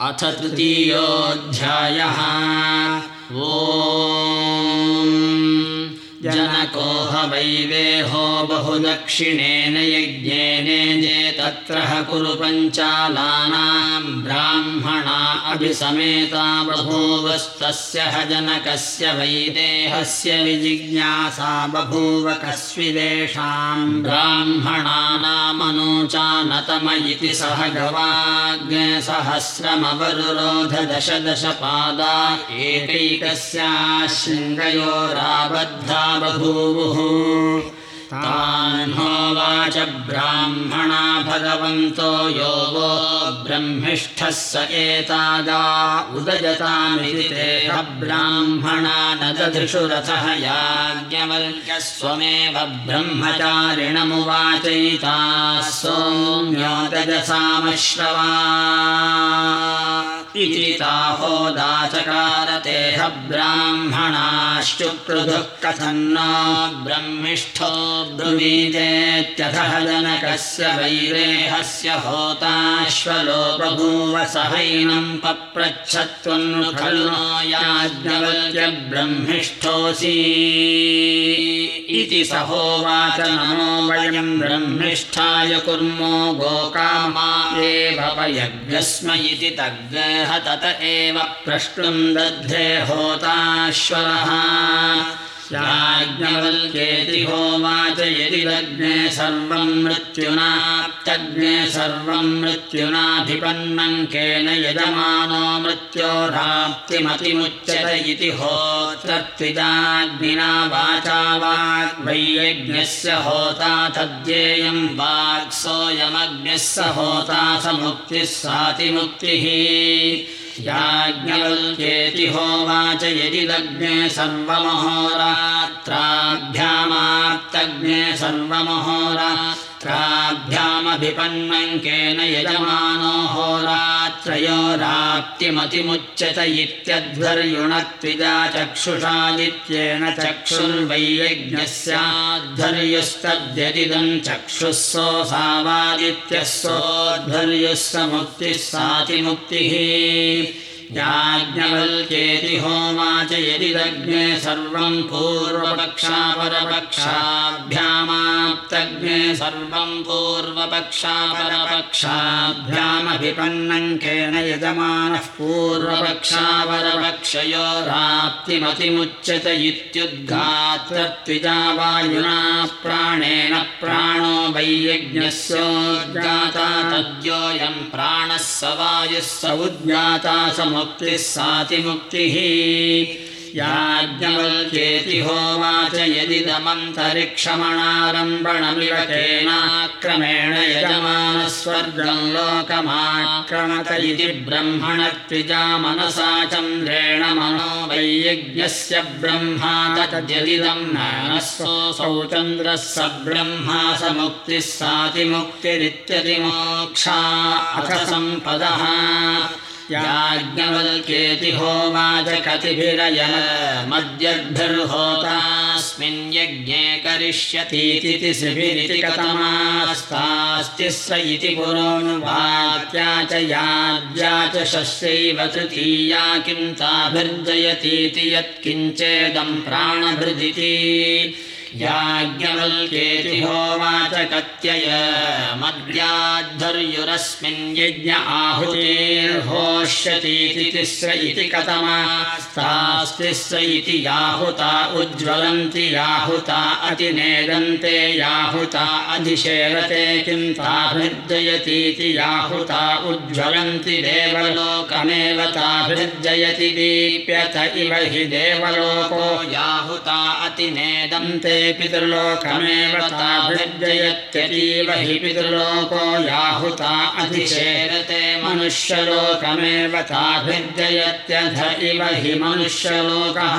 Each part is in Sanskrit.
अथ तृतीयोऽध्यायः। जनको ह वैदेहो बहुदक्षिणेन यज्ञेने तत्र कुरु पञ्चालानाम् ब्राह्मणा अभिसमेता बभूवस्तस्य ह जनकस्य वैदेहस्य विजिज्ञासा बभूव कस्विदेषाम् ब्राह्मणानामनूचानतम इति सह गवाग्सहस्रमवरुरोध दश दशपादा एकैकस्या शृङ्गयोराबद्धा बभूवुः तान्होवाच ब्राह्मणा भगवन्तो यो वो ब्रह्मिष्ठः स एतागा उदजतामिति ते ब्राह्मणा न दधृषुरथः याज्ञवल्क्यस्वमेव ब्रह्मचारिणमुवाचैता सोम्योदजसामश्रवा इति ताहोदाचकारतेह ब्राह्मणाश्चुक्रुधुः कथन्न ब्रह्मिष्ठो ब्रुवीतेत्यथः जनकस्य वैरेहस्य होताश्वलो बभूव सहैनम् पप्रच्छत्वन्नु खलु नो याज्ञवल्क्य ब्रह्मिष्ठोऽसि इति सहोवाच नमो वयम् ब्रह्मिष्ठाय कुर्मो गोकामा एव वयज्ञस्म इति तग्गह तत एव प्रष्टुम् दध्ये होताश्वरः याज्ञवल्क्येति होवाच यदि लग्ने सर्वम् मृत्युना तग्ने सर्वम् मृत्युनाभिपन्नम् केन यजमानो मृत्योराप्तिमतिमुच्यत इति होत्रत्विजाग्निना वाचा वाग्वै यज्ञस्य होता तद्येयम् स होता स मुक्तिः सातिमुक्तिः याज्ञवल्क्येति होवाच यदि लग्ने सर्वमहोरात्राभ्यामाप्तग्ने सर्वमहोरात्राभ्यामभिपन्नङ्केन यजमानो होरात्रयोराप्तिमतिमुच्यत इत्यध्वर्युणत्विजा चक्षुषादित्येन चक्षुर्वै यज्ञस्याध्वर्युस्तद्यदिदम् चक्षुः सोऽसावादित्यः सोऽध्वर्युः स मुक्तिः सातिमुक्तिः याज्ञवल्क्येति होवाच यदि लग्ने सर्वम् पूर्वपक्षापरपक्षाभ्यामाप्तग्ने सर्वम् पूर्वपक्षापरपक्षाभ्यामभिपन्नङ्केन यजमानः पूर्वपक्षापरपक्षयोराप्तिमतिमुच्यत इत्युद्घात्रत्विजा वायुना प्राणेन प्राणो वै यज्ञस्योद्गाता तद्योऽयम् प्राणः स वायुः स उद्गाता स मुक्तिः सातिमुक्तिः याज्ञवल्क्येति होवाच यदिदमन्तरिक्षमणारम्भणमिव केनाक्रमेण यजमानस्वर्गम् लोकमाक्रमत इति ब्रह्मणत्विजा मनसा चन्द्रेण मनो वै यज्ञस्य ब्रह्मा तद्यदिदम् नानस्वोऽसौ चन्द्रः स ब्रह्मा स मुक्तिः सातिमुक्तिरित्यतिमोक्षा अथ सम्पदः याज्ञवल्क्येति होवाच कतिभिरयमद्यद्भिर्होतास्मिन् यज्ञे करिष्यतीति कथमास्तास्ति स इति पुरोनुवाक्या च याज्ञा च शस्यैव तृतीया किं ताभिर्जयतीति यत्किञ्चेदम् प्राणभृदिति याज्ञवल्क्येति होवाच कत्यय मद्याद्धर्युरस्मिन् यज्ञ आहुतिर्होष्यतीति तिस्र इति कथमास्तास्तिस्र इति याहुता उज्ज्वलन्ति याहुता अतिनेदन्ते याहुता अधिशेरते किं ताभिर्जयतीति याहुता उज्ज्वलन्ति देवलोकमेव ताभिर्जयति दीप्यत इव हि देवलोको याहुता अतिनेदन्ते पितृलोकमेव ताभिर्जयत्यतीव हि पितृलोको याहुता अधिशेरते मनुष्यलोकमेव ताभिर्जयत्यथ इव हि मनुष्यलोकः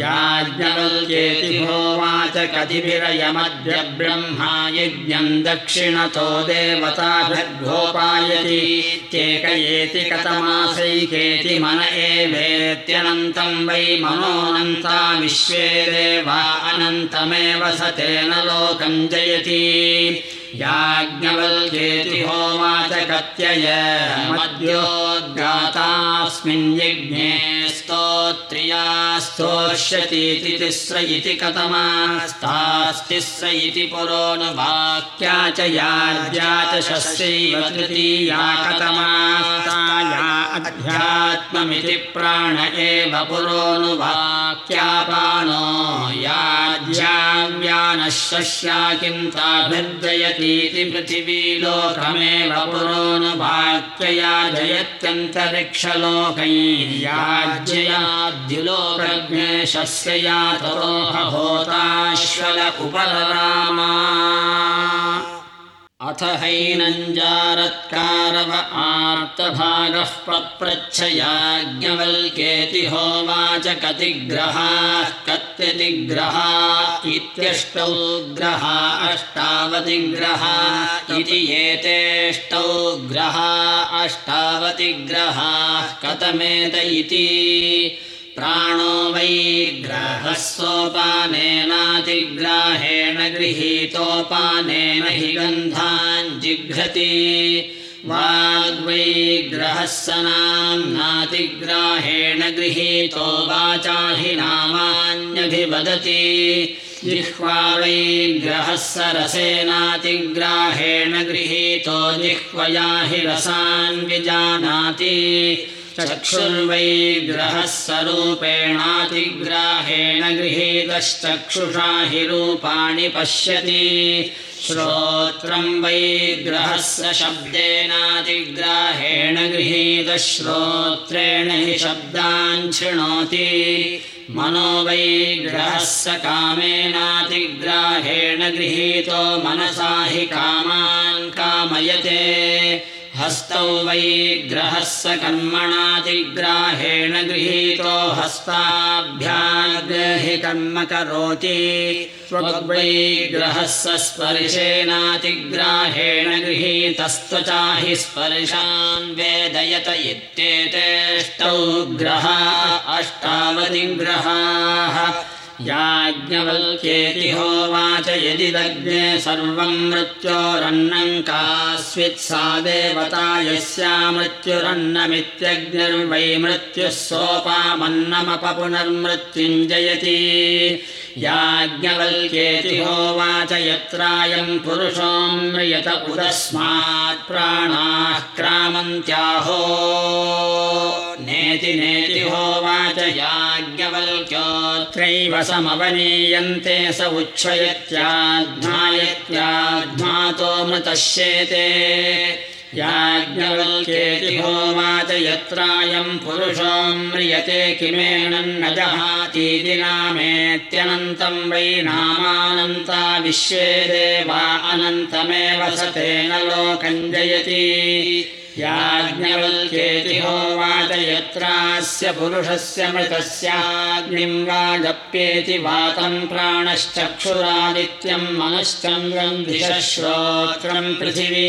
याज्ञवल्क्येति होवाच कतिभिरयमद्य ब्रह्मा यज्ञम् दक्षिणतो देवताभिर्गोपायतीत्येकयेति कथमासैकेति मन एवेत्यनन्तम् वै मनोऽनन्ता विश्वे देवा अनन्तमेव स तेन लोकम् जयति याज्ञवल्क्येति होवाच कत्यय मद्योद्गातास्मिन् यज्ञे स्तोष्यतीति तिस्र इति कथमास्तास्तिस्र इति पुरोनुवाक्या च याज्ञा च शस्यैव तृतीया कथमास्ताया अध्यात्ममिति प्राण एव पुरोनुवाक्यापानो याज्ञाव्यानशस्या किं ताभिर्जयतीति पृथिवी लोकमेव पुरोनुवाक्यया जयत्यन्तरिक्षलोकैर्याज्ययाद्युलोकज्ञे शस्यया ततोहोताश्वल उपररामा अथ हैनञ्जारत्कारव आर्तभागः पप्रच्छयाज्ञवल्केति होवाच कतिग्रहाः कत्यतिग्रहा इत्यष्टौ ग्रहा अष्टावतिग्रहा इति एतेष्टौ ग्रहा अष्टावतिग्रहाः कथमेत इति प्राणो वै ग्राहः सोपानेनातिग्राहेण गृहीतोपानेन हि गन्धाञ्जिघ्रति वाग्वै ग्रहः स नाम्नातिग्राहेण गृहीतो वाचा हि नामान्यभिवदति जिह्वा वै ग्रहः स रसेनातिग्राहेण गृहीतो जिह्वया हि रसान् विजानाति चक्षुर्वै ग्रहः स्वरूपेणातिग्राहेण गृहीतश्चक्षुषा हि रूपाणि पश्यति। श्रोत्रम् वै ग्रहस्य शब्देनातिग्राहेण गृहीतश्रोत्रेण हि शब्दान् शृणोति। मनो वै ग्रहस्य कामेनातिग्राहेण गृहीतो मनसा हि कामान् कामयते हस्तौ वै ग्रहस्य कर्मणातिग्राहेण गृहीतो हस्ताभ्याग्रहि कर्म करोति त्वग्वै ग्रहस्य स्पर्शेनातिग्राहेण गृहीतस्त्वचा हि स्पर्शान् वेदयत इत्येतेष्टौ ग्रहा अष्टावतिग्रहाः याज्ञवल्क्येति होवाच यदि लग्ने सर्वम् मृत्योरन्नम् कास्वित्सा देवता यस्या मृत्युरन्नमित्यग्निर्वै मृत्युः सोपामन्नमपपुनर्मृत्युञ्जयति याज्ञवल्क्येति होवाच यत्रायम् पुरुषो म्रियत उदस्मात् प्राणाः क्रामन्त्याहो। नेति नेति होवाच याज्ञवल्क्योऽत्रैव समवनीयन्ते स उच्छ्वयत्याध्मायत्याध्मातो मृतश्येते याज्ञवल्क्येति होवाच यत्रायम् पुरुषो म्रियते किमेणन्न जहातीति नामेत्यनन्तम् वै नामानन्ता विश्वे देवा अनन्तमेव स तेन लोकम् जयति याज्ञवल्क्येति होवाच यत्रास्य पुरुषस्य मृतस्याग्निम् वा जप्येति वातम् प्राणश्चक्षुरादित्यम् मनश्चन्द्रम् दिशश्रोत्रम् पृथिवी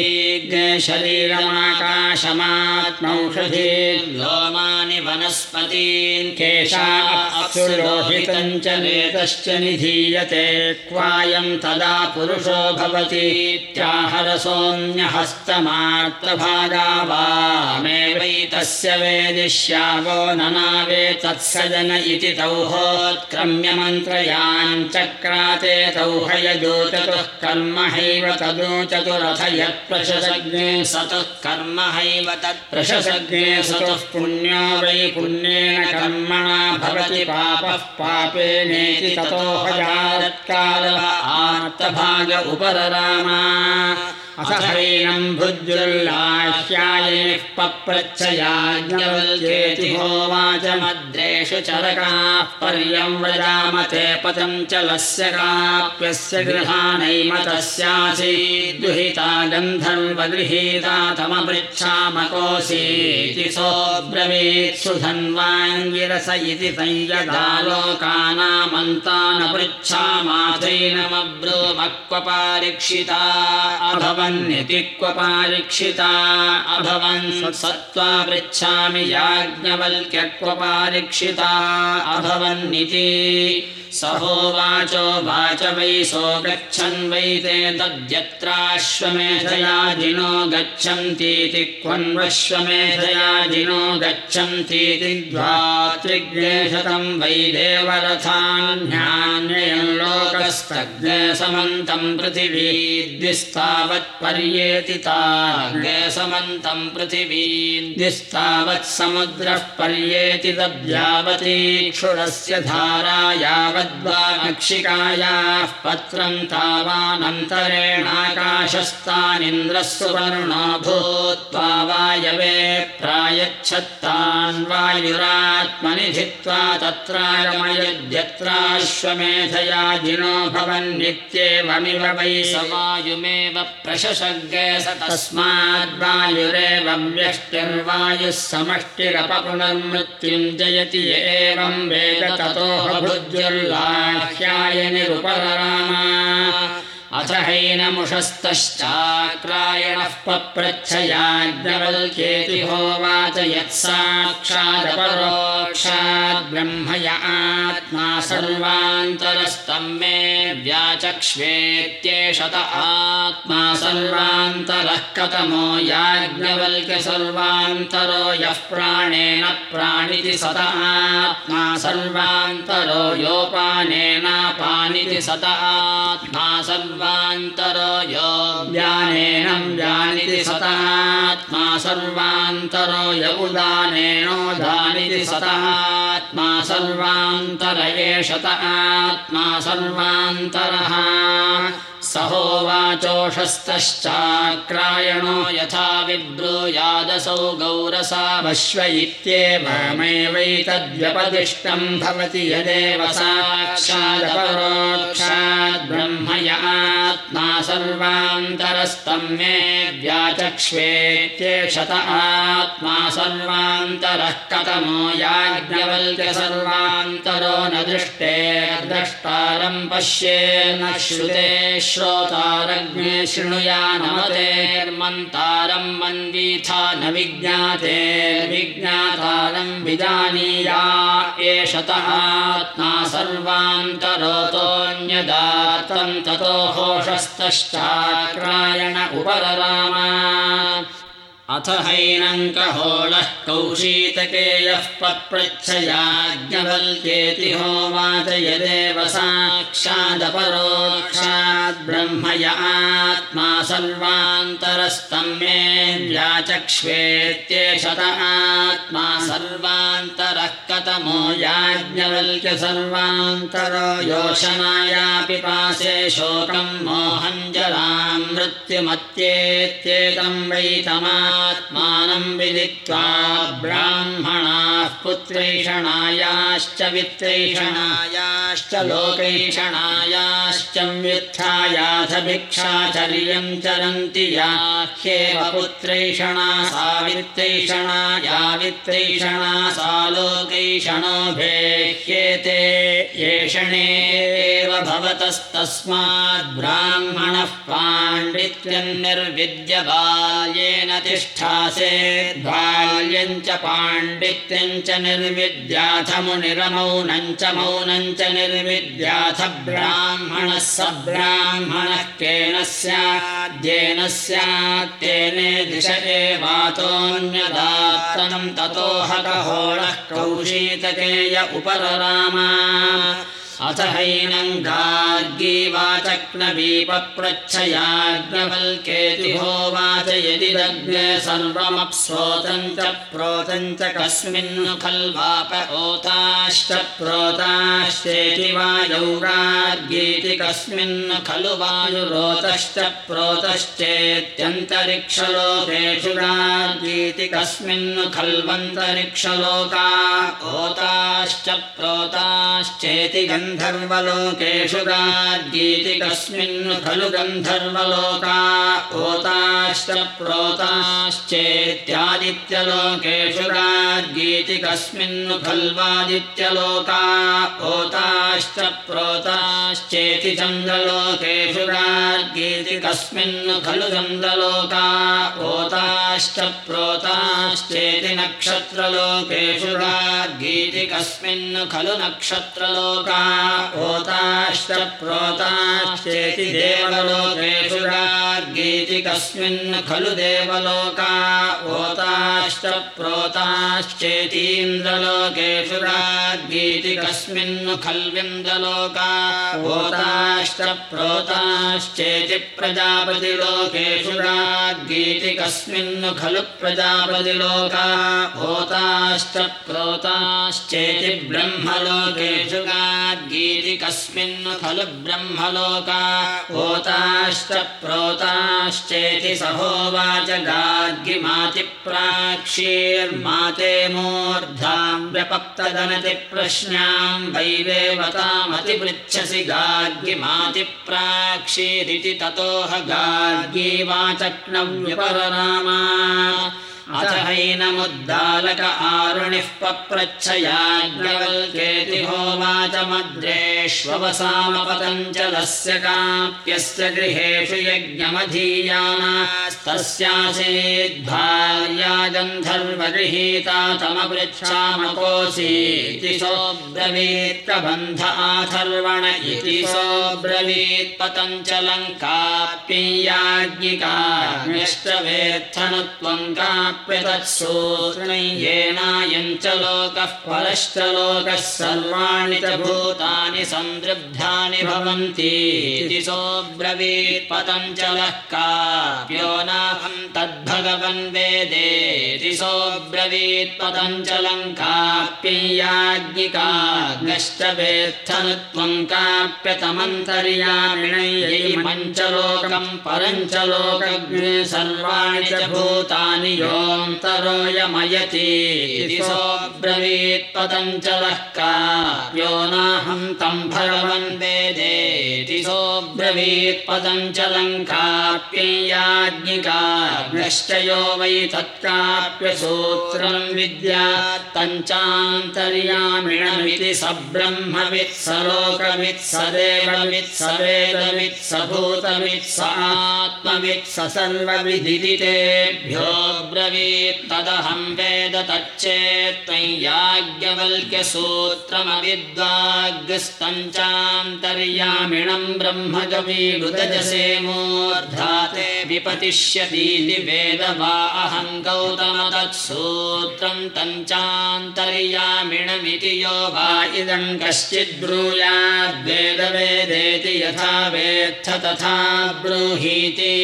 शरीरमाकाशमात्मौषधी लोमानि वनस्पतीन् केशा अक्षुरोहितम् च वेतश्च निधीयते क्वायम् तदा पुरुषो भवतीत्याहरसोऽन्यहस्तमार्तभागा वामेवैतस्य वेदिष्यावो ननावे तत्सजन इति तौहोत्क्रम्य मन्त्रयाञ्चक्राते तौहयदूचतुः कर्म हैव तदूचतुरथ यत्प्रशसज्ञे सतुः कर्म हैव तत्प्रशसज्ञे सतुः पुण्यो वै पुण्येन कर्मणा भवति पापः पापेनेति ततोहजारत्काल आर्तभाग उपररामा अथैनम् भुज्युल्लाह्यायेः पप्रच्छयाज्ञवल्क्येति होवाच मद्रेषु चरकाः पर्यव्रजामते पदम् चलस्य काप्यस्य गृहाणैम तस्यासीद्गृहीता गन्धर्वगृहीता तमपृच्छामकोऽसीति सोऽब्रवीत्सु धन्वाङ्गिरस इति संयदालोकानामन्तानपृच्छामाथैनमब्रूमक्व पारीक्षिता अभव क्व पारीक्षिता अभवन् सत्त्वा पृच्छामि याज्ञवल्क्य क्व पारीक्षिता अभवन्निति सहोवाचो वाच वै सो गच्छन् वै ते तद्यत्राश्वमेधयाजिनो गच्छन्तीति क्वन्वश्वमेधयाजिनो गच्छन्तीति द्वात्रिग्नेशतं वै देवरथान्यान्ययं लोकस्तग्नेसमन्तं पृथिवी द्विस्तावत्पर्येतिताग्नेसमन्तं पृथिवी द्विस्तावत् समुद्रः पर्येति तद्यावतीक्षुरस्य धारा यावत् मक्षिकायाः पत्रम् तावानन्तरेणाकाशस्तानिन्द्रः सुवर्णो भूत्वा वायवे प्रायच्छत्तान् वायुरात्मनि धित्वा तत्रागमयद्यत्राश्वमेधयाजिनो भवन्नित्येवमिव वै स वायुमेव प्रशशग्रे स तस्माद्वायुरेव व्यष्टिर्वायुः समष्टिरपपुनर्मृत्युञ्जयति एवं वेद भुज्युर् अथ हैनमुषस्तश्चाक्रायणः पप्रच्छयाज्ञवल्क्येति होवाच यत्साक्षादपरोक्षाद्ब्रह्मय आत्मा सर्वान्तरस्तम् मे व्याचक्ष्वेत्येषत आत्मा सर्वान्तरः कतमो याज्ञवल्क्य सर्वान्तरो यः प्राणेन प्राणिति सत आत्मा सर्वान्तरो योपानेनापानिति सत आत्मा सर्व सर्वान्तरो यो ज्ञानेन ज्ञानिति सतात्मा सर्वान्तरो य उदानेनोदानिति सतात्मा सर्वान्तर एषत आत्मा सर्वान्तरः सहोवाचोषस्तश्चाक्रायणो यथा विब्रूयादसौ गौरसावश्व इत्येवमेवैतद्व्यपदिष्टम् भवति यदेव साक्षादपरोक्षाद्ब्रह्मय आत्मा सर्वान्तरस्तम् मे व्याचक्ष्वेत्येषत आत्मा सर्वान्तरः कतमो याज्ञवल्क्य सर्वान्तरो न दृष्टे द्रष्टारम् पश्ये न श्रुते श्रोतारग्ने शृणुयानमतेर्मन्तारं मन्वीथा न विज्ञाते विज्ञातारं विजानीया। एषतः आत्मा सर्वान्तरोतोऽन्यदातं ततो होषस्तश्चाक्रायण उपररामा अथ हैनङ्कहोळः कौशीतके यः पप्रच्छयाज्ञवल्क्येति होवाच यदेव साक्षादपरोक्षाद्ब्रह्मय आत्मा सर्वान्तरस्तं मे व्याचक्ष्वेत्येषत आत्मा सर्वान्तरः कतमो याज्ञवल्क्य सर्वान्तरो योषनायापि पासे शोकं मोहञ्जरां मृत्युमत्येत्येतं वैतमा आत्मानं विदित्वा ब्राह्मणाः पुत्रैषणायाश्च वित्रैषणायाश्च लोकैषणायाश्च व्युत्थायाथ भिक्षाचर्यं चरन्ति या ह्येव पुत्रैषणा या वित्रैषणा सा लोकैषणो भेह्येते। एषणे एव भवतस्तस्माद् ब्राह्मणः पाण्डित्यन्निर्विद्य बाल्येन तिष्ठासे बाल्यं च पाण्डित्यं च निर्विद्याथ मुनिरमौनं च मौनं च निर्विद्याथ ब्राह्मणः स ब्राह्मणः केन स्याद्येन स्यात् तेने दिश एवातोऽन्यदात्तनं ततोऽहकहोळः कौशीतकेय उपररामा अथ हैनङ्गार्गीवाचक्नवीपप्रच्छयाज्ञवल्केति होवाच यदि दग्ने सर्वमप्स्रोतं च प्रोतं च कस्मिन्नु खल्वाप ओताश्च प्रोताश्चेति वायौरार्गीति कस्मिन्नु खलु वायुरोतश्च प्रोतश्चेत्यन्तरिक्षलोकेषु रार्गीति कस्मिन्नु खल्वन्तरिक्षलोका ओताश्च प्रोताश्चेति गन्धर्वलोकेषु गाद्गीति कस्मिन् खलु गन्धर्वलोका ओताश्च प्रोताश्चेत्यादित्यलोकेषु गाद्गीति कस्मिन् खल्वादित्यलोका ओताश्च प्रोताश्चेति चन्द्रलोकेषु गाद्गीति कस्मिन् खलु चन्द्रलोका ओताश्च प्रोताश्चेति नक्षत्रलोकेषु गाद्गीति कस्मिन् खलु नक्षत्रलोका ओताश्च प्रोताश्चेति देवलोकेषु गार्गीति कस्मिन् खलु देवलोका ओताश्च प्रोताश्चेतीन्द्रलोकेषु गार्गीति कस्मिन् खल्विन्द्रलोका ओताश्च प्रोताश्चेति प्रजापतिलोकेषु गार्गीति कस्मिन् खलु प्रजापतिलोका ओताश्च प्रोताश्चेति ब्रह्मलोकेषु गाद्गीति कस्मिन् खलु ब्रह्मलोका ओताश्च प्रोताश्चेति सहोवाच गाद्गिमातिप्राक्षीर्माते मूर्धाम् व्यपक्तदनति प्रश्नाम् वैवेवतामतिपृच्छसि गाद्गिमातिप्राक्षीरिति ततोह गाद्गीवाचक्नव्यपरनामा अथ हैनमुद्दालक आरुणिः पप्रच्छयाज्ञवल्केति होवाच मद्रेष्ववसामपतञ्चलस्य काप्यस्य गृहेषु यज्ञमधीयानास्तस्यासीद्भार्या गन्धर्वगृहीता तमपृच्छामकोऽसीति सोऽब्रवीत्प्रबन्ध आथर्वण इति सोऽब्रवीत् पतञ्चलङ्काप्ययाज्ञिकाष्टवेत्थनुत्वम् येनायञ्च लोकः परश्च लोकः सर्वाणि च भूतानि सन्दृग्धानि भवन्ति सोऽब्रवीत् पतञ्चलः काप्यो नाहं तद्भगवन् वेदेति सोऽब्रवीत् पतञ्चलम् काप्ययाज्ञिकाग्नश्च वेत्थनुत्वम् काप्यतमन्तर्यामिणै मञ्चलोकम् परञ्च लोकज्ञे सर्वाणि च भूतानि योऽन्तरोऽयमयति इति सोऽब्रवीत् काप्यो नाहं तं भगवन् वेदेति सोऽब्रवीत् पतञ्चलम् काप्ययाज्ञिकाग्नश्च यो वै तत्काप्यसूत्रम् विद्या तञ्चान्तर्यामिणमिति स ब्रह्मवित् स लोकवित् स देववित् स वेदवित् स भूतवित् स आत्मवित् स सर्वविदितेभ्यो ब्रवीत् तदहं वेद तच्चेत्त्वय्याज्ञवल्क्यसूत्रमविद्वाग्स्तञ्चान्तर्यामिणम् ब्रह्मगवीरुदजसे मूर्धाते विपतिष्यतीति वेद वा अहं गौतम तत्सूत्रम् तञ्चान्तर्यामिणमिति यो वा इदं कश्चिद्ब्रूयाद्वेदवेदेति यथा वेत्थ तथा ब्रूहीति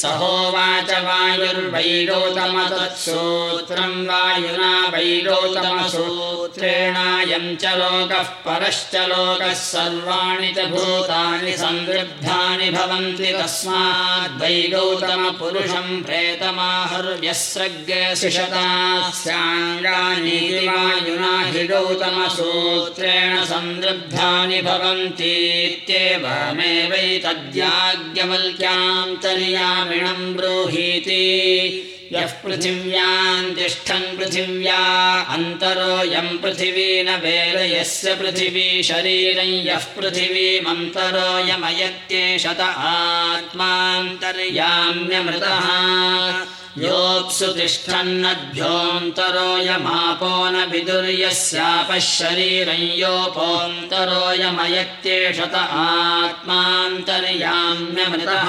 सहोवाच वायुर्वैरोतमतत्सूत्रम् वायुना वैरोतमसूत्रेणायम् च लोकः परश्च लोकः सर्वाणि च भूतानि सन्दृग्धानि भवन्ति तस्माद्वैगौतमपुरुषम् प्रेतमाहुर्यस्रग्यशिषतास्याङ्गानि वायुना हि गौतमसूत्रेण सन्दृग्धानि भवन्तीत्येवमेवैतद्याज्ञवल्क्यान्तर्यामि ब्रूहीति। यः पृथिव्याम् तिष्ठन् पृथिव्या अन्तरोऽयम् पृथिवी न वेद यस्य पृथिवी शरीरम् यः पृथिवीमन्तरोऽयमयत्येषत आत्मान्तर्याम्यमृतः। योऽप्सु तिष्ठन्नद्भ्योऽन्तरोऽयमापो न विदुर्यस्यापः शरीरम् योपोऽन्तरोऽयमयत्येषत आत्मान्तर्याम्यमृतः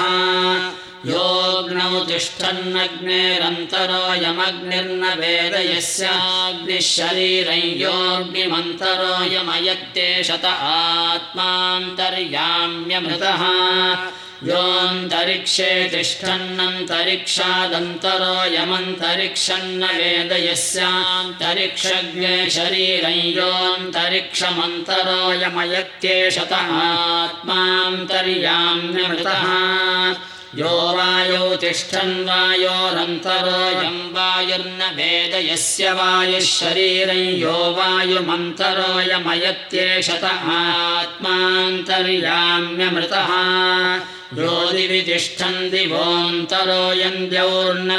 योऽग्नौ तिष्ठन्नग्नेरन्तरोऽयमग्निर्न वेद यस्याग्निः शरीरं योऽग्निमन्तरोऽयमयत्येषत आत्मान्तर्याम्यमृतः। योऽन्तरिक्षे तिष्ठन्नन्तरिक्षादन्तरोऽयमन्तरिक्षन्न वेद यस्यान्तरिक्षज्ञे शरीरं योऽन्तरिक्षमन्तरोऽयमयत्येषत आत्मान्तर्याम्यमृतः यो वायौ तिष्ठन् वायोरन्तरोऽयं वायुर्न वेद यस्य वायुः शरीरं यो वायुमन्तरोऽयमयत्येषत आत्मान्तर्याम्यमृतः। यो दिवि तिष्ठन्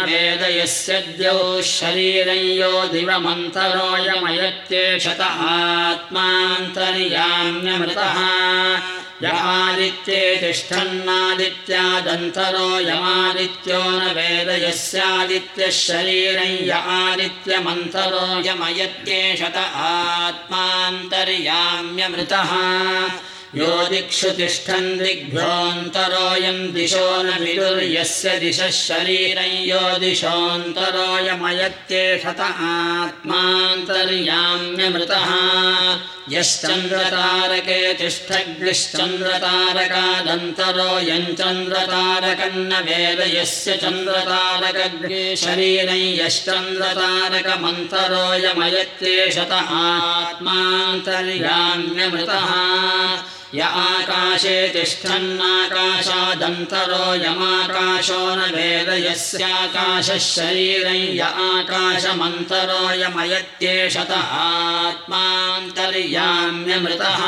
वेद यस्य द्यौः शरीरं यो दिवमन्तरोऽयमयत्येषत आत्मान्तर्याम्यमृतः यमादित्ये तिष्ठन्नादित्यादन्तरो यमादित्यो न वेद यस्यादित्यः शरीरं य आदित्यमन्तरो यमयत्येषत आत्मान्तर्याम्यमृतः यो दिक्षु तिष्ठन् दिग्भ्योऽन्तरोऽयं दिशो न विदुर्यस्य दिशः शरीरं यो दिशोऽन्तरोऽयमयत्येषत आत्मान्तर्याम्यमृतः यश्चन्द्रतारके तिष्ठग्निश्चन्द्रतारकादन्तरोऽयं चन्द्रतारकन्न वेद यस्य चन्द्रतारकग्रे शरीरं यश्चन्द्रतारकमन्तरोऽयमयत्येषत आत्मान्तर्याम्यमृतः य आकाशे तिष्ठन्नाकाशादन्तरो यमाकाशो न वेद यस्याकाशः शरीरं य आकाशमन्तरोऽयमयत्येषत आत्मान्तर्याम्यमृतः।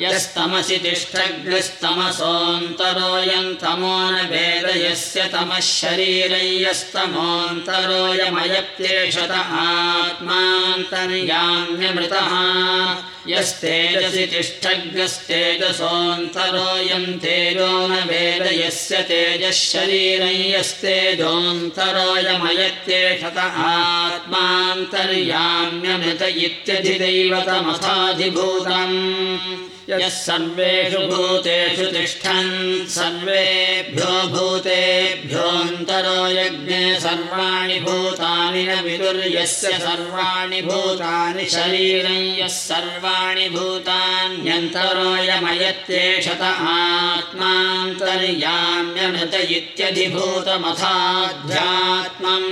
यस्तमसि तिष्ठग्निस्तमसोऽन्तरोऽयं तमो न वेद यस्य तमः शरीरं यस्तमोऽन्तरोऽयमयत्येषत आत्मान्तर्याम्यमृतः यस्तेजसि तिष्ठग्रस्तेजसोऽन्तरोऽयं तेजो न वेद यस्य तेजः शरीरं यस्तेजोऽन्तरोऽयमयत्येषत आत्मान्तर्याम्यमृत इत्यधिदैवतमथाधिभूतम् यः सर्वेषु भूतेषु तिष्ठन् सर्वेभ्यो भूतेभ्योऽन्तरो यज्ञे सर्वाणि भूतानि न विदुर्यस्य सर्वाणि भूतानि शरीरं यः सर्वाणि भूतान्यन्तरोऽयमयत्येषत आत्मान्तर्याम्यमृत इत्यधिभूतमथाध्यात्मम्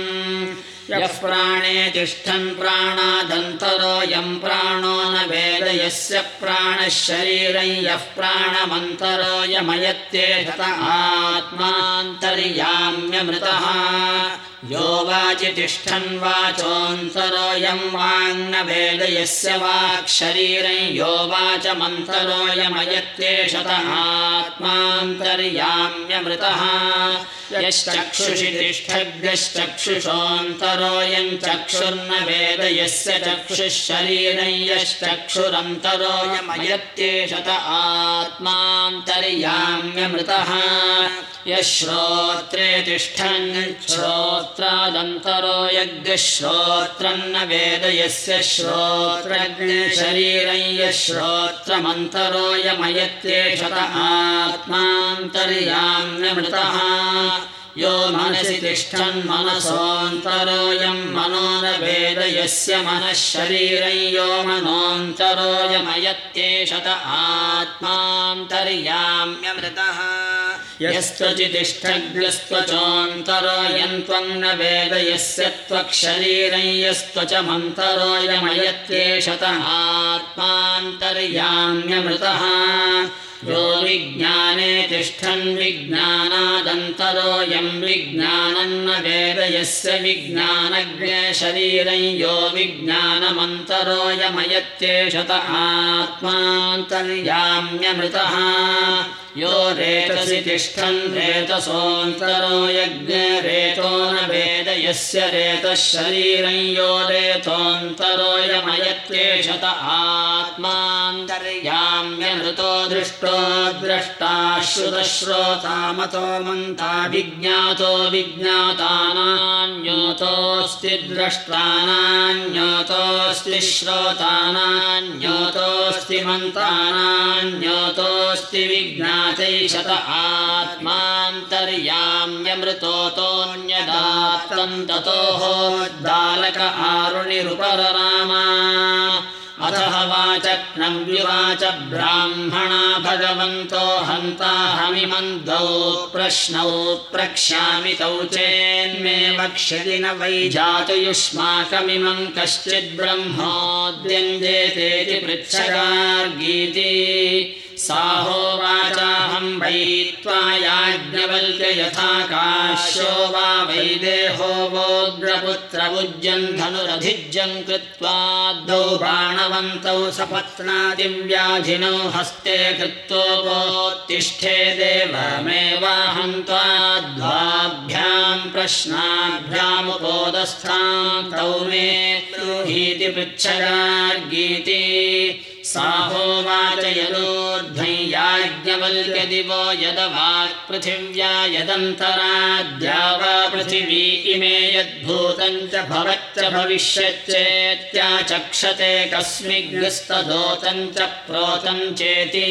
यः प्राणे तिष्ठन् प्राणादन्तरोऽयं प्राणो न वेद यस्य प्राणः शरीरं यः प्राणमन्तरोऽयमयत्येषत आत्मान्तर्याम्यमृतः। यो वाचि तिष्ठन् वाचोऽन्तरोऽयं वाङ्न वेद यस्य वाक्शरीरं यो वाचमन्तरोऽयमयत्येषत आत्मान्तर्याम्यमृतः यश्चक्षुषि तिष्ठग्यश्चक्षुषोऽन्तरोऽयं चक्षुर्न वेद यस्य चक्षुः शरीरं यश्चक्षुरन्तरोऽयमयत्येषत आत्मान्तर्याम्यमृतः यश्रोत्रे तिष्ठन् श्रोत्रादन्तरो यज्ञश्रोत्रन्न वेद यस्य श्रोत्रज्ञशरीरं यश्रोत्रमन्तरोऽयमयत्येषत आत्मान्तर्याम्यमृतः यो मनसि तिष्ठन् मनसोऽन्तरोऽयं मनो न वेद यस्य मनः शरीरं यो मनोऽन्तरोऽयमयत्येषत आत्मान्तर्याम्यमृतः यस्त्वचितिष्ठग्रस्त्वचोऽन्तरोऽयं त्वं न वेद यस्य त्वक्शरीरं यस्त्वचमन्तरोऽयमयत्येषत आत्मान्तर्याम्यमृतः यो विज्ञाने तिष्ठन् विज्ञानादन्तरोऽयं विज्ञानं न वेद यस्य विज्ञानज्ञशरीरं यो विज्ञानमन्तरोऽयमयत्येषत आत्मान्तर्याम्यमृतः यो रेतसि तिष्ठन् रेतसोऽन्तरो यज्ञरेतो न वेद यस्य रेतः शरीरं यो रेतोऽन्तरोऽयमयत्येषत आत्मान्तर्याम्यमृतो दृष्टो द्रष्टा श्रुतश्रोतामतो मन्ता विज्ञातो विज्ञातानान्योतोऽस्ति द्रष्टानान्योतोऽस्ति श्रोतानान्योतोऽस्ति मन्तानान्योतोऽस्ति आत्मान्तर्याम्यमृतोऽन्यदात्तं ततोः दालक आरुणिरुपररामा। अथः वाचक्नव्युवाच ब्राह्मणा भगवन्तो हन्ताहमिमन्दौ प्रश्नौ प्रक्ष्यामि तौ चेन्मे वक्ष्यति न वै जातुयुष्माकमिमं कश्चिद्ब्रह्मोद्यञ्जेतेति पृच्छगार्गीति साहोवाचाहम् वै त्वा याज्ञवल्क्य यथा काश्यो वा वै देहो वोग्रपुत्रभुज्यम् धनुरधिज्यम् कृत्वा द्वौ बाणवन्तौ सपत्नादिव्याधिनौ हस्ते कृत्वोपोत्तिष्ठे देवमेवाहं त्वाद्वाभ्याम् प्रश्नाभ्यामुपोदस्थाम् तौ मे गीति पृच्छगार्गीति साहोवाच यदोर्ध्वयाज्ञवल्क्यदिवो यदवाक्पृथिव्या यदन्तराद्या वा पृथिवी इमे यद्भूतम् च भवच्च भविष्यच्चेत्याचक्षते कस्मिग्स्तदोतम् च प्रोतम् चेति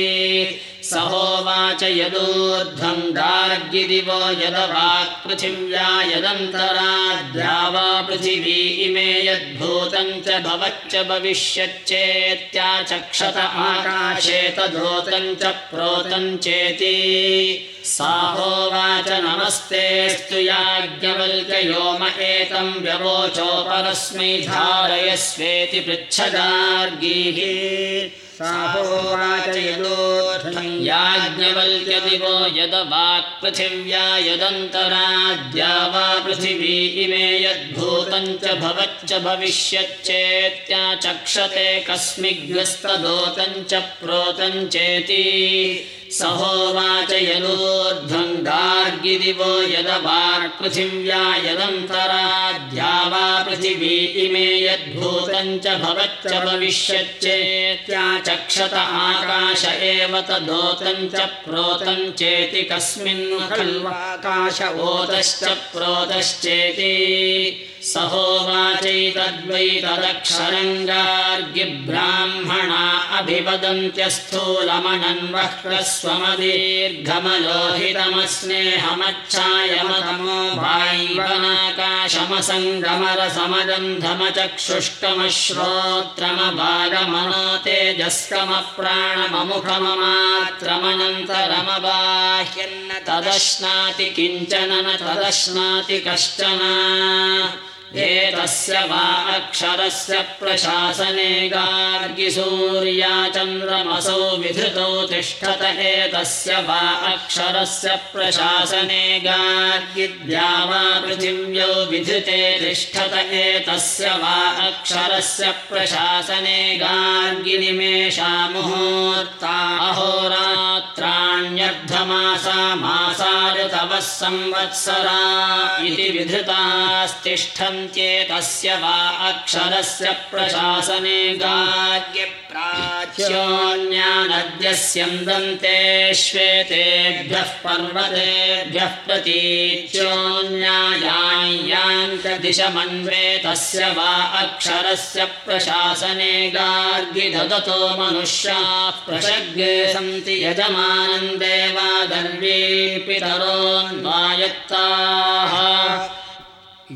सहोवाच यदूर्ध्वम् गार्गिदिवो यदवाक्पृथिव्या यदन्तराद्या वा पृथिवी इमे यद्भूतम् च भवच्च भविष्यच्चेत्याचक्षत आकाशे तदोतम् च प्रोतम् चेति। साहोवाच नमस्तेऽस्तु याज्ञवल्क्ययोम एतम् व्यवोचोपरस्मै धारयस्वेति पृच्छगार्गीः साहोवाच यदोऽर्थम् याज्ञवल्क्यदिवो यदवाक्पृथिव्या यदन्तराद्या वा पृथिवी इमे यद्भूतम् च भवच्च भविष्यच्चेत्याचक्षते कस्मिग्स्तदोतम् च प्रोतम् चेति सहोवाच यदोर्ध्वम् गार्गिदिवो यदवाक्पृथिव्या यदन्तराद्या वा पृथिवी इमे यद्भूतम् च भवच्च भविष्यच्चेत्याचक्षत आकाश एव तदोतम् च प्रोतम् चेति कस्मिन् खल्वाकाश ओतश्च प्रोतश्चेति सहोवाचैतद्वै तदक्षरङ्गार्गिब्राह्मणा अभिवदन्त्यस्थूलमनन्वह्रस्वमदीर्घमलोहितमस्नेहमच्छायमतमो वाय्वनाकाशमसङ्गमरसमदन्धमचक्षुष्कमश्रोत्रमभागमनो तेजस्कमप्राणममुखममात्रमनन्तरमबाह्यन्न तदश्नाति किञ्चन न तदश्नाति कश्चन एतस्य वा अक्षरस्य प्रशासने गार्गिसूर्या चन्द्रमसौ विधृतौ तिष्ठत एतस्य वा अक्षरस्य प्रशासने गार्गिद्या वा पृथिव्यौ विधृते तिष्ठत एतस्य वा अक्षरस्य प्रशासने गार्गिनिमेषा मुहूर्ता अहोरात्राण्यर्धमासा मासाऋतवः संवत्सरा इति विधृतास्तिष्ठन्त्येतस्य वा अक्षरस्य प्रशासने गार्ग्यप्राच्योन्यानद्यस्यन्दन्ते श्वेतेभ्यः पर्वतेभ्यः प्रतीच्योन्यायाञ्च तस्य वा अक्षरस्य प्रशासने गार्गि ददतो मनुष्याः प्रशग्रे सन्ति यजमानन् देवा दर्वी पितरोन्वायत्ताः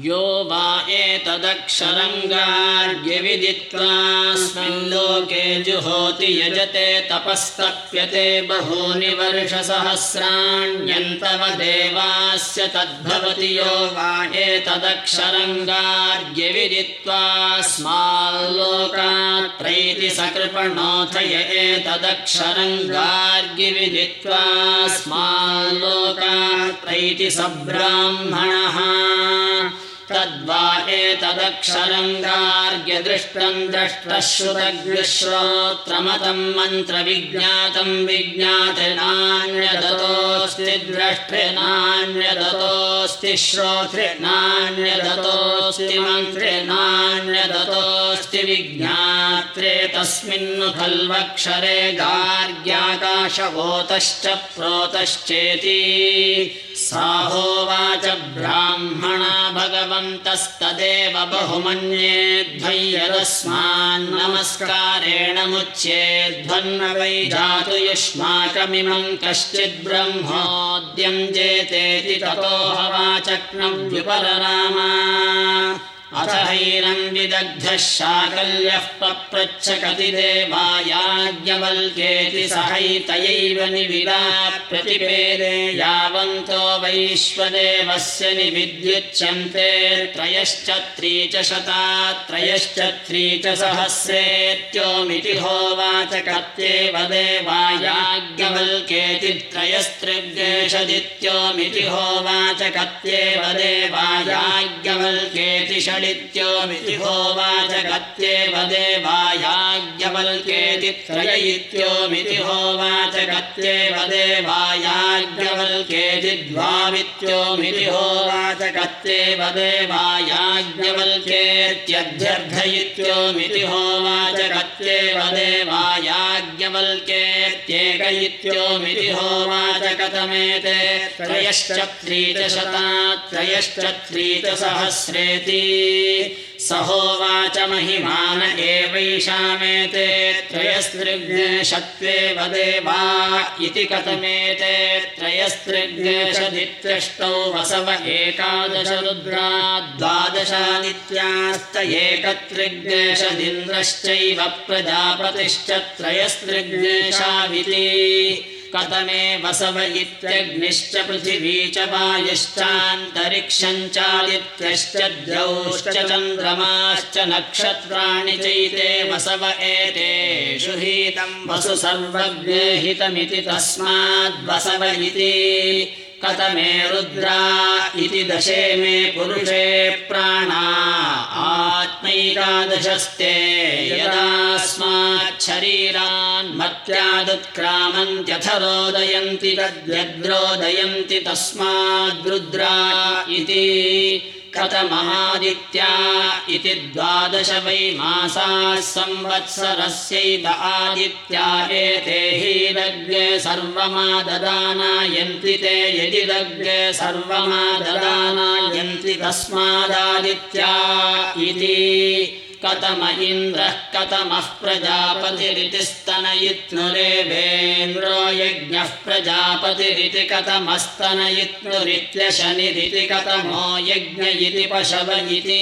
यो वा एतदक्षरङ्गार्यविदित्वास्मिन् लोके जुहोति यजते तपस्तप्यते बहूनि वर्षसहस्राण्यन्तव देवास्य तद्भवति यो वा एतदक्षरङ्गार्यविदित्वास्माल्लोकात् प्रैति सकृपणोऽथ य एतदक्षरङ्गार्यविदित्वास्माल्लोकात् प्रैति सब्राह्मणः तद्वा एतदक्षरङ्गार्घ्यदृष्टम् द्रष्टश्रुतग्श्रोत्रमतम् मन्त्रविज्ञातम् विज्ञातृनान्यदतोऽस्ति द्रष्टृनान्यदतोऽस्ति श्रोतृनान्यदतोऽस्ति मन्त्रिनान्यदतोऽस्ति विज्ञात्रे तस्मिन्नु खल्वक्षरे गार्ग्याकाशवोतश्च प्रोतश्चेति साहोवाच ब्राह्मणा भगवन्तस्तदेव बहुमन्येध्वय्यदस्मान्नमस्कारेण मुच्येध्वन्न वै जातु युष्माकमिमम् कश्चिद्ब्रह्मोद्यम् जेतेति ततो हवाचक्नव्युपररामा अथ हैनम् विदग्धः शाकल्यः पप्रच्छ कति देवायाज्ञवल्केति सहैतयैव निविदा प्रतिपेदे यावन्तो वैश्वदेवस्य निविद्युच्यन्ते त्रयश्च त्री च शता त्रयश्च त्री च सहस्रेत्योमिति होवाच कत्येव देवायाज्ञवल्केति त्रयस्त्रिद्वेषदित्योमिति होवाच कत्येव देवायाज्ञवल्केति षड् होवाच गत्येव इत्योमिति होवाच देवायाज्ञवल्केति द्वावित्योमिति होवाच गत्येव देवायाज्ञवल्केत्यध्यर्थ इत्योमिति देवायाज्ञवल्केत्येक इत्योमिति होवाच कथमेते त्रयश्च त्री च शता त्रयश्च त्री च सहस्रेति सहोवाच महिमान एवैषामेते त्रयस्त्रिग्शत्वे वदेवा इति कथमेते त्रयस्त्रिग्शदित्यष्टौ वसव एकादशरुद्रा द्वादशादित्यास्त एकत्रिग्शदिन्द्रश्चैव प्रजापतिश्च त्रयस्त्रिग्शविति कतमे वसव इत्यग्निश्च पृथिवी च वायुश्चान्तरिक्षम् चादित्यश्च द्रौश्च चन्द्रमाश्च नक्षत्राणि चैते वसव एतेषु हीतम् वसु सर्वज्ञहितमिति तस्माद्वसव इति कतमे रुद्रा इति दशे मे पुरुषे प्राणा आत्मैकादशस्ते यदास्माच्छरीरान्मत्यादुत्क्रामन्त्यथ रोदयन्ति तद्यद्रोदयन्ति तस्माद्रुद्रा इति कथमहादित्या इति द्वादश वै मासाः संवत्सरस्यैव आदित्या एते हीरग्रे सर्वमाददानायन्ति ते यदि रग्रे सर्वमाददानायन्ति तस्मादादित्या इति कतम इन्द्रः कतमः प्रजापतिरिति स्तनयित्नुरेवेन्द्रो यज्ञः प्रजापतिरिति कतमस्तनयित्नुरित्यशनिरिति कतमो यज्ञ इति पशव इति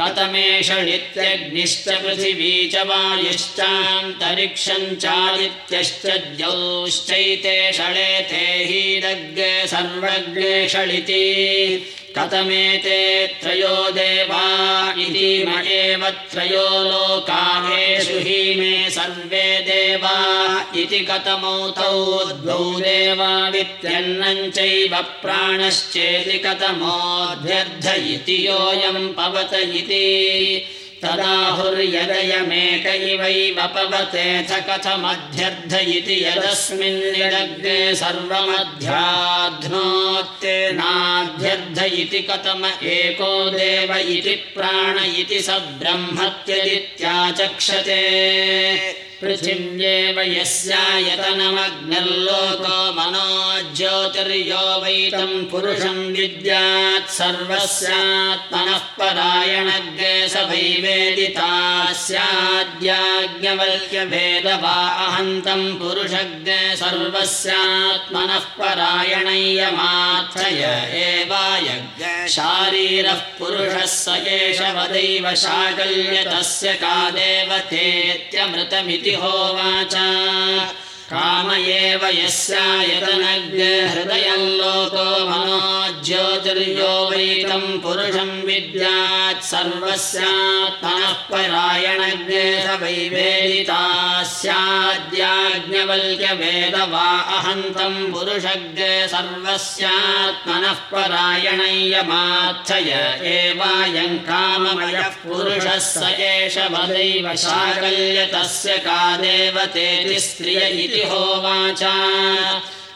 कतमेषणित्यग्निश्च पृथिवी च वायुश्चान्तरिक्षम् चादित्यश्च द्यौश्चैते षडेते हीरग्रे सर्वग्रे षडिति कथमेते त्रयो देवा इति म एव त्रयो लोकामेषु हि मे सर्वे देवा इति कथमौतौ द्वौ देवावित्यन्नम् चैव प्राणश्चेति कथमोऽध्यर्थ इति योऽयम् पवत इति तदाहुर्यदयमेक इवैव पवतेऽथ कथमध्यर्थ इति यदस्मिन्निदग्ने सर्वमध्याध्नोत्तेनाध्यर्थ इति कथम एको देव इति प्राण इति स ब्रह्मत्यदित्याचक्षते पृथिव्येव यस्यायतनमग्निर्लोको मनो ज्योतिर्यो वैतम् पुरुषम् विद्यात् सर्वस्यात्मनः परायणज्ञे स वैवेदिता स्याद्याज्ञवल्क्यवेद वा अहन्तम् पुरुषज्ञे सर्वस्यात्मनः परायणय्यमार्थय एवायज्ञ शारीरः पुरुषः स एष वदैव शाकल्य तस्य का देवतेत्यमृतमिति होवाच काम एव यस्यायतनज्ञ हृदयम् लोको मनो वैतम् पुरुषम् विद्यात् सर्वस्यात्मनः परायणज्ञे स वैवेदिता स्याद्याज्ञवल्क्यवेद वा अहन्तम् पुरुषज्ञे पुरुषः स एष वदैव शाकल्य तस्य का देवतेति स्त्रिय इति होवाच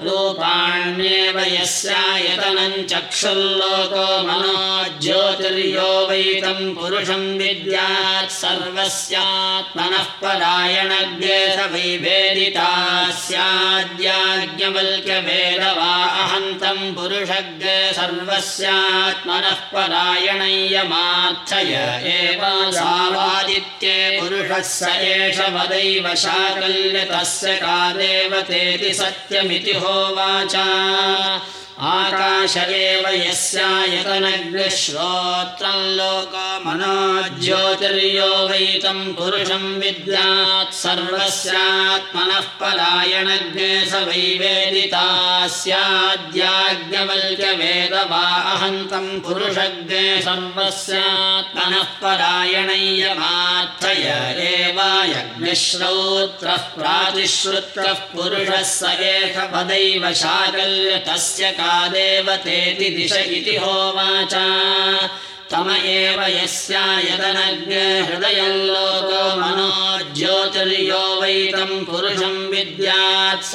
रूपाण्येव यस्यायतनम् चक्षुर्लोको मनो ज्योतिर्यो वैतम् पुरुषम् विद्यात् सर्वस्यात्मनः परायणज्ञे स वैवेदिता स्याद्याज्ञवल्क्यवेद वा अहन्तम् पुरुषज्ञे सर्वस्यात्मनः परायणय्यमार्थय एव सावादित्ये पुरुषः स एष वदैव शाकल्य तस्य का देवतेति सत्यमिति होवाच आकाश एव यस्यायतनग्निश्रोत्रम् लोको मनो ज्योतिर्यो वैतम् पुरुषम् विद्यात् सर्वस्यात्मनः परायणज्ञे स वैवेदिता स्याद्याज्ञवल्क्यवेद वा अहन्तम् पुरुषज्ञे सर्वस्यात्मनः परायणय्यमात्रय एवायज्ञश्रौत्रः प्रातिश्रुतः पुरुषः स एकपदैव शाकल्य तस्य का देवतेति दिश इति होवाच तम एव यस्यायतनज्ञ हृदयल्लोको मनो ज्योतिर्यो वैतम् पुरुषम् विद्यात् स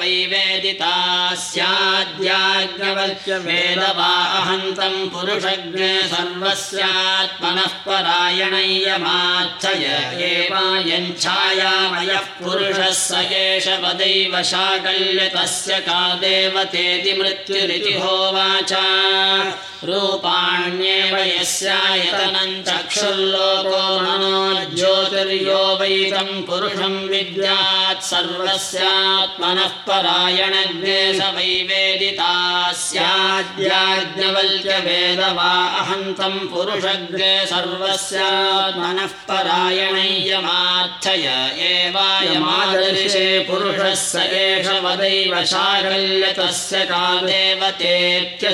वैवेदिता स्याद्याज्ञवल्क्यवेद वा अहन्तम् पुरुषज्ञे पुरुषः एष वदैव शाकल्य तस्य का देवतेति मृत्युरिति होवाच रूपाण्येव यस्यायतनम् चक्षुर्लोको मनो ज्योतिर्यो वैतम् पुरुषम् विद्यात् सर्वस्यात्मनः परायणज्ञे स वैवेदिता स्याद्याज्ञवल्क्यवेद वा अहन्तम् पुरुषज्ञे सर्वस्यात्मनः परायणय्यमाच्छय एवायमादर्शे पुरुषः स एष वदैव शाकल्य तस्य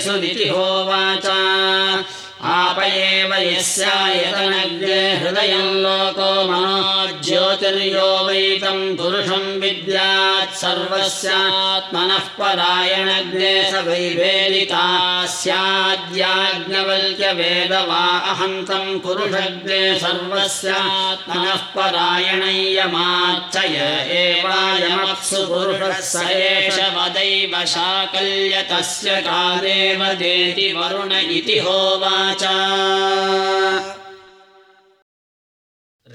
देवतेत्यसुदिति होवाच आप एव यस्यायतनज्ञे हृदयम् लोको मनो ज्योतिर्यो वैतम् पुरुषम् विद्यात् सर्वस्यात्मनः परायणज्ञे स वैवेदिता स्याद्याज्ञवल्क्यवेद वा अहन्तम् पुरुषज्ञे सर्वस्यात्मनः परायणय्यमाच्छय एवायमप्सु पुरुषः स एष वदैव शाकल्य तस्य का देवतेति वरुण इति होवाच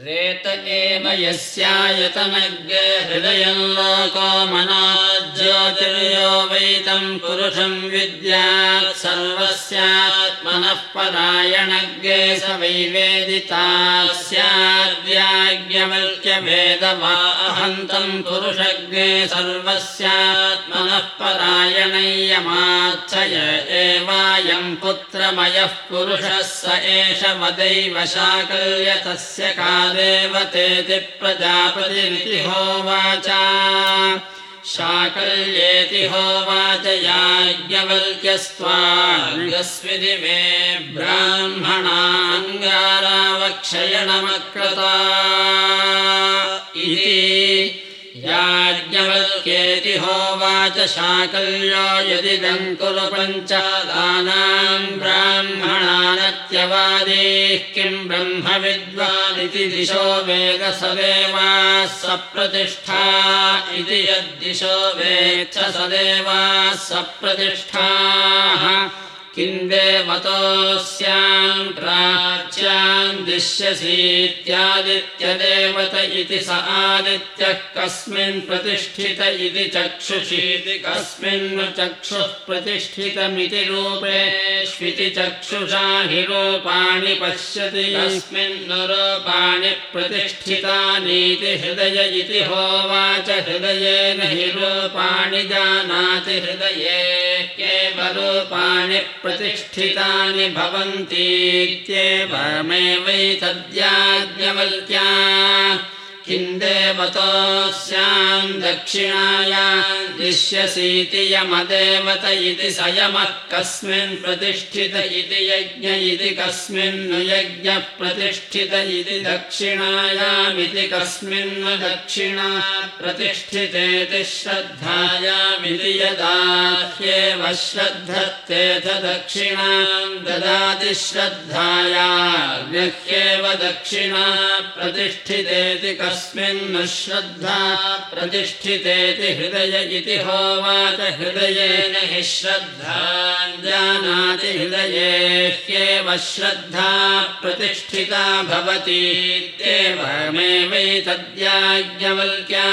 रेत एव यस्यायतनज्ञ हृदयम् लोको मनो ज्योतिर्यो वैतम् पुरुषम् विद्यात् सर्वस्यात्मनः परायणज्ञे स वैवेदिता अहन्तम् पुरुषज्ञे सर्वस्यात्मनः परायणय्यमाच्छय एवायम् पुत्रमयः पुरुषः स एष वदैव शाकल्य तस्य का देवतेति प्रजापतिरिति होवाच शाकल्येति होवाच याज्ञवल्क्यस्त्वाङ्गस्विति मे ब्राह्मणाङ्गारावक्षयणमकृता इति याज्ञवल्क्येति होवाच शाकल्यो यदि गङ्कुरु पञ्चादानाम् ब्राह्मणानत्यवादेः किम् ब्रह्मविद्वानिति दिशो वेद स देवाः सप्रतिष्ठा इति यद्दिशो वेत्थ स देवाः सप्रतिष्ठाः। किम् देवतोऽस्याम् प्राच्याम् दिश्यसीत्यादित्यदेवत इति स आदित्यः कस्मिन् प्रतिष्ठित इति चक्षुषीति कस्मिन् चक्षुः प्रतिष्ठितमिति रूपेष्विति चक्षुषा हि रूपाणि पश्यति। कस्मिन् रूपाणि प्रतिष्ठितानीति हृदय इति होवाच हृदयेन हि रूपाणि जानाति हृदये केवरूपाणि प्रतिष्ठितानि भवन्तीत्येवमेवैतद्याज्ञवल्क्या किम् देवतोऽस्याम् दक्षिणायाम् दिश्यसीति यमदेवत इति स यमः कस्मिन् प्रतिष्ठित इति यज्ञ इति कस्मिन् यज्ञः प्रतिष्ठित इति दक्षिणायामिति कस्मिन् दक्षिणा प्रतिष्ठितेति श्रद्धायामिति यदाह्येव श्रद्धत्तेथ दक्षिणाम् ददाति श्रद्धाया गृह्येव दक्षिणा प्रतिष्ठितेति कस्मिन् श्रद्धा प्रतिष्ठितेति हृदय इति होवाच हृदयेन हि श्रद्धा जानाति हृदये ह्येव श्रद्धा प्रतिष्ठिता भवतीत्येवमेवैतद्याज्ञवल्क्या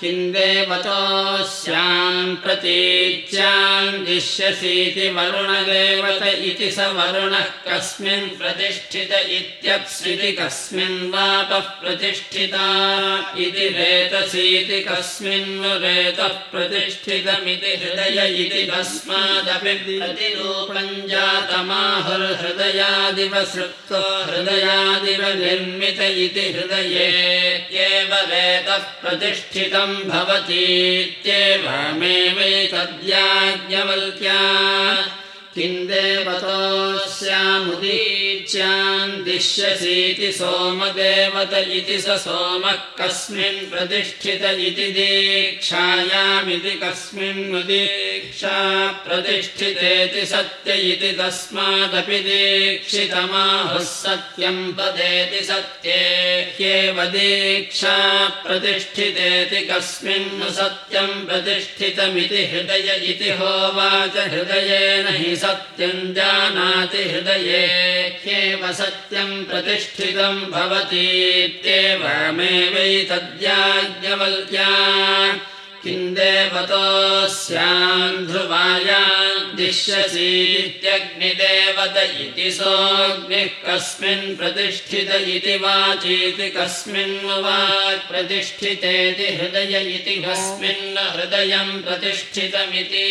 किम् देवतोऽस्याम् प्रतीच्याम् दिश्यसीति वरुणदेवत इति स वरुणः कस्मिन् प्रतिष्ठित इत्यप्स्विति कस्मिन् वापः प्रतिष्ठिता इति रेतसीति कस्मिन् रेतः प्रतिष्ठितमिति हृदय इति तस्मादपि प्रतिरूपम् जातमाहुर्हृदयादिव सृप्तो हृदयादिव निर्मित इति हृदये एव रेतः प्रतिष्ठितम् भवतीत्येवमेवैतद्याज्ञवल्क्या किम् देवतोऽस्यामुदीच्याम् दिश्यसीति सोमदेवत इति स सोमः कस्मिन् प्रतिष्ठित इति दीक्षायामिति कस्मिन्नुदीक्षा प्रतिष्ठितेति सत्य इति तस्मादपि दीक्षितमाहुः सत्यम् पदेति सत्ये ह्येव दीक्षा प्रतिष्ठितेति कस्मिन्नु सत्यम् प्रतिष्ठितमिति हृदय इति होवाच हृदयेन हि सत्यम् जानाति हृदये ह्येव सत्यम् प्रतिष्ठितम् भवतीत्येवमेवैतद्याज्ञवल्क्या किम् देवतोऽस्याम् ध्रुवायाम् दिश्यसीत्यग्निदेवत इति सोऽग्निः कस्मिन् प्रतिष्ठित इति वाचीति कस्मिन् वाक् प्रतिष्ठितेति हृदय इति कस्मिन् हृदयम् प्रतिष्ठितमिति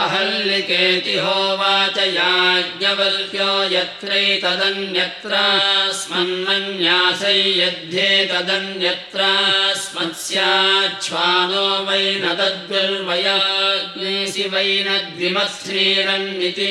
अहल्लिकेति होवाच याज्ञवल्क्यो यत्रैतदन्यत्रास्मन्मन्यासै वै न तद्विर्वयाग्नेसि वै न द्विमत्स्रीरन्निति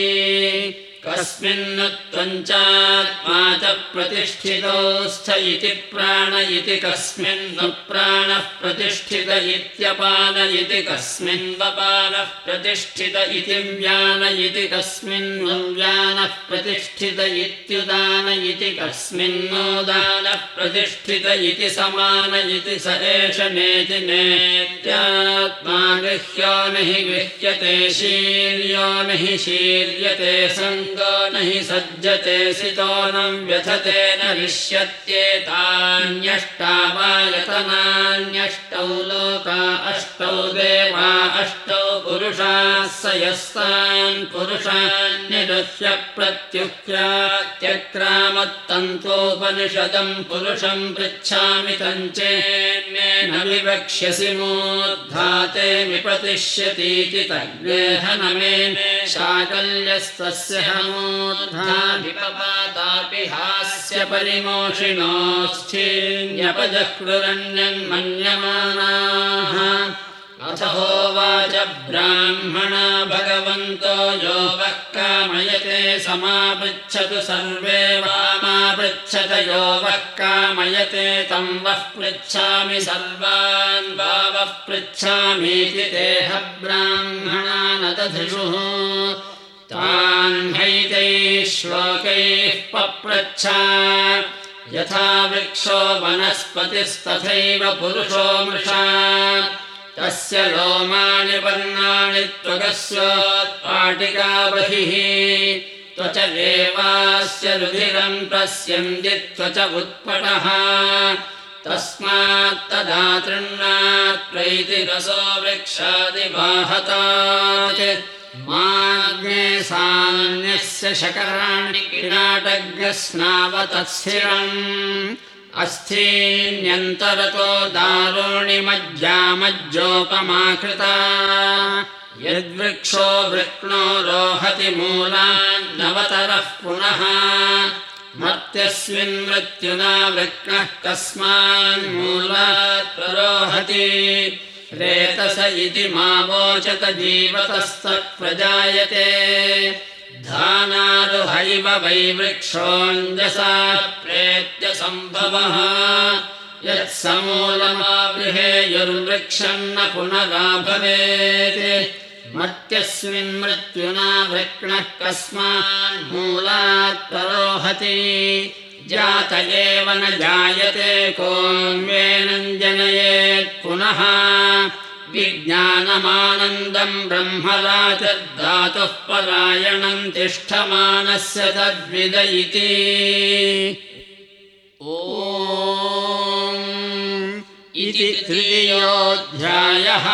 कस्मिन् त्वम् चात्मा च प्रतिष्ठितोऽस्थ इति प्राण इति कस्मिन् प्राणः प्रतिष्ठित इत्यपान इति कस्मिन् वपानः प्रतिष्ठित इति व्यान इति कस्मिन् व्यानः प्रतिष्ठित इत्युदान इति कस्मिन्नोदानः प्रतिष्ठित इति समान इति स एष नेति नेत्यात्मा गृह्यो न हि गृह्यते शीर्यो न हि शीर्यते सङ्गो न हि सज्जते सितो न व्यथते न ऋष्यत्येतान्यष्टावायतनान्यष्टौ लोका अष्टौ देवा अष्टौ पुरुषाः स यस्तान् पुरुषान्निरुह्य प्रत्युक्रात्यक्रामत्तन्तोपनिषदम् पुरुषम् पृच्छामि तञ्चेन्नेन विवक्ष्यसि मूर्धाते विपतिष्यतीति तज्ञेह न शाकल्यस्तस्य मूर्धाभिपपातापि हास्य परिमोषिणोश्चिन्यपजक्रुरन्यन्मन्यमानाः अथ होवाच ब्राह्मणा भगवन्तो यो वः कामयते समापृच्छतु सर्वे वामापृच्छत यो वः कामयते तं वः पृच्छामि सर्वान् वावः पृच्छामीति देह ब्राह्मणा न हैतैः श्लोकैः पप्रच्छा। यथा वृक्षो वनस्पतिस्तथैव पुरुषो मृषा तस्य लोमानि वर्णानि त्वगस्योत्पाटिका बहिः त्वच देवास्य रुधिरम् पश्यन्ति त्वच उत्पटः। तस्मात्तदा तृह्णात् प्रैतिरसो वृक्षादिवाहतात् माग्ने सान्यस्य शकराणि किराटग्रस्नावतत्स्थिरम् अस्थीन्यन्तरतो दारुणिमज्जामज्जोपमाकृता। यद्वृक्षो वृक्णो रोहति मूलान् नवतरः पुनः। मर्त्यस्मिन् मृत्युना वृक्णः कस्मान्मूलात् प्ररोहति। रेतस इति मावोचत जीवतस्तत्प्रजायते धानारुहैव वै वृक्षोऽञ्जसा प्रेत्य सम्भवः। यत्समूलमावृहेयुर्वृक्षम् न पुनरा भवेत् मर्त्यस्मिन् मृत्युना वृक्णः कस्मान्मूलात् प्ररोहति। जात एव न जायते कोऽन्वेनम् जनयेत् पुनः विज्ञानमानन्दम् ब्रह्मराजद्धातुः परायणम् तिष्ठमानस्य तद्विद इति ॐ इति तृतीयोऽध्यायः